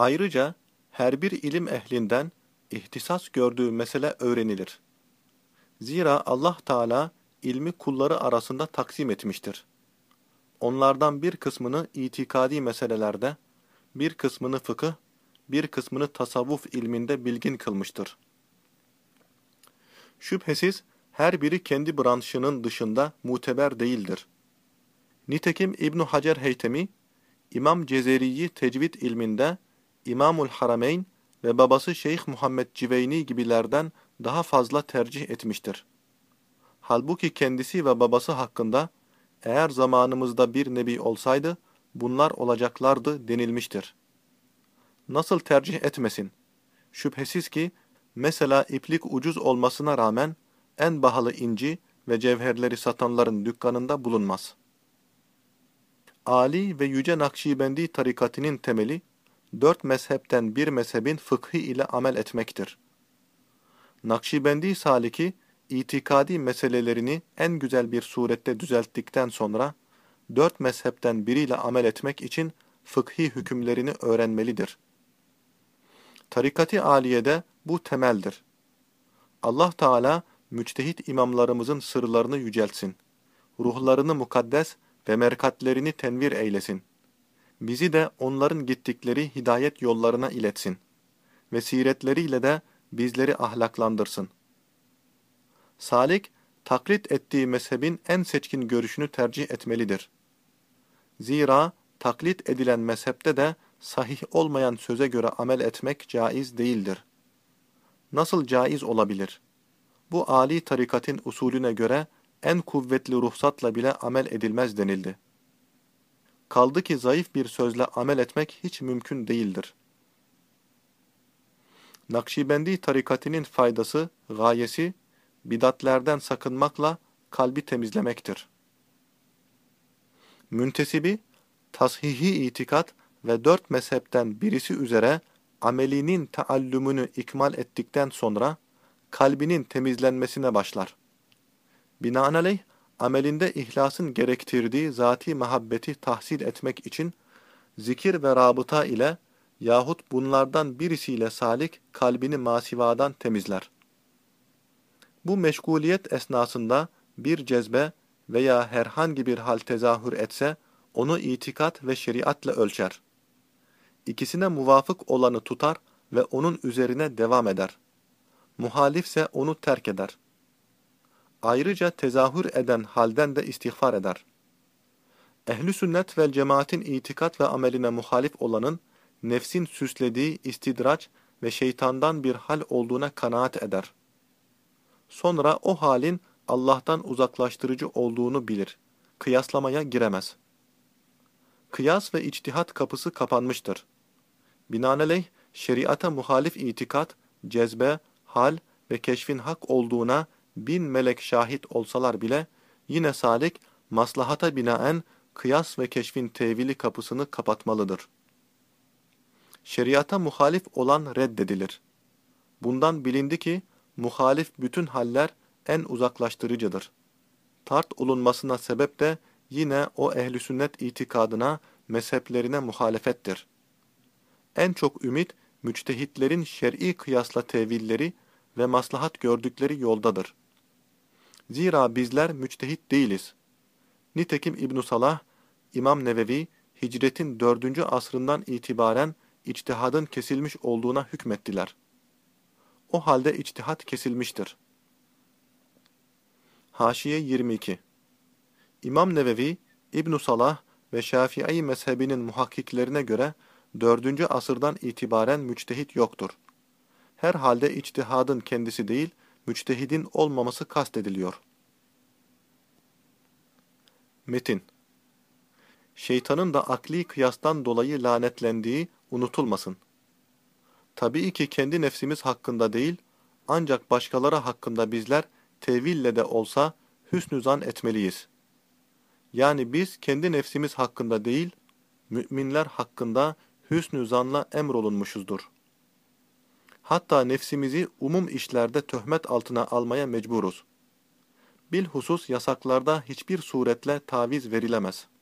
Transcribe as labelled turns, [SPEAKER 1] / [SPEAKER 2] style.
[SPEAKER 1] Ayrıca her bir ilim ehlinden ihtisas gördüğü mesele öğrenilir. Zira Allah Teala ilmi kulları arasında taksim etmiştir. Onlardan bir kısmını itikadi meselelerde, bir kısmını fıkıh, bir kısmını tasavvuf ilminde bilgin kılmıştır. Şüphesiz her biri kendi branşının dışında muteber değildir. Nitekim İbn Hacer Heytemi, İmam Cezeri'yi tecvid ilminde İmamul Harameyn ve babası Şeyh Muhammed Civeyni gibilerden daha fazla tercih etmiştir. Halbuki kendisi ve babası hakkında eğer zamanımızda bir nebi olsaydı bunlar olacaklardı denilmiştir. Nasıl tercih etmesin? Şüphesiz ki mesela iplik ucuz olmasına rağmen en pahalı inci ve cevherleri satanların dükkanında bulunmaz. Ali ve Yüce Nakşibendi tarikatinin temeli, dört mezhepten bir mezhebin fıkhı ile amel etmektir. Nakşibendi saliki, itikadi meselelerini en güzel bir surette düzelttikten sonra, dört mezhepten biriyle amel etmek için fıkhi hükümlerini öğrenmelidir. Tarikati aliyede bu temeldir. Allah Teala müçtehit imamlarımızın sırlarını yüceltsin. Ruhlarını mukaddes ve merkatlerini tenvir eylesin. Bizi de onların gittikleri hidayet yollarına iletsin. Ve siretleriyle de bizleri ahlaklandırsın. Salik, taklit ettiği mezhebin en seçkin görüşünü tercih etmelidir. Zira taklit edilen mezhepte de sahih olmayan söze göre amel etmek caiz değildir. Nasıl caiz olabilir? Bu âli tarikatın usulüne göre en kuvvetli ruhsatla bile amel edilmez denildi. Kaldı ki zayıf bir sözle amel etmek hiç mümkün değildir. Nakşibendi tarikatinin faydası, gayesi, bidatlerden sakınmakla kalbi temizlemektir. Müntesibi, tashihi itikat ve dört mezhepten birisi üzere amelinin taallümünü ikmal ettikten sonra kalbinin temizlenmesine başlar. Binaenaleyh, amelinde ihlasın gerektirdiği zati muhabbeti tahsil etmek için zikir ve rabıta ile yahut bunlardan birisiyle salik kalbini masivadan temizler. Bu meşguliyet esnasında bir cezbe veya herhangi bir hal tezahür etse, onu itikat ve şeriatla ölçer. İkisine muvafık olanı tutar ve onun üzerine devam eder. Muhalifse onu terk eder. Ayrıca tezahür eden halden de istiğfar eder. Ehli sünnet vel cemaatin itikat ve ameline muhalif olanın, nefsin süslediği istidraç ve şeytandan bir hal olduğuna kanaat eder. Sonra o halin Allah'tan uzaklaştırıcı olduğunu bilir. Kıyaslamaya giremez. Kıyas ve içtihat kapısı kapanmıştır. Binaenaleyh, şeriata muhalif itikat, cezbe, hal ve keşfin hak olduğuna bin melek şahit olsalar bile, yine salik, maslahata binaen kıyas ve keşfin tevili kapısını kapatmalıdır. Şeriata muhalif olan reddedilir. Bundan bilindi ki, muhalif bütün haller en uzaklaştırıcıdır. Tart olunmasına sebep de yine o ehli sünnet itikadına, mezheplerine muhalefettir. En çok ümit, müçtehitlerin şer'i kıyasla tevilleri ve maslahat gördükleri yoldadır. Zira bizler müçtehit değiliz. Nitekim ibn Salah, İmam Nevevi, hicretin dördüncü asrından itibaren içtihadın kesilmiş olduğuna hükmettiler. O halde içtihat kesilmiştir. Haşiye 22 İmam Nevevi, ibn Salah ve Şafii mezhebinin muhakkiklerine göre 4. asırdan itibaren müçtehit yoktur. Herhalde içtihadın kendisi değil, müçtehidin olmaması kastediliyor. Metin Şeytanın da akli kıyastan dolayı lanetlendiği unutulmasın. Tabii ki kendi nefsimiz hakkında değil, ancak başkaları hakkında bizler teville de olsa hüsnü zan etmeliyiz. Yani biz kendi nefsimiz hakkında değil, müminler hakkında hüsnü zanla emrolunmuşuzdur. Hatta nefsimizi umum işlerde töhmet altına almaya mecburuz. Bilhusus yasaklarda hiçbir suretle taviz verilemez.''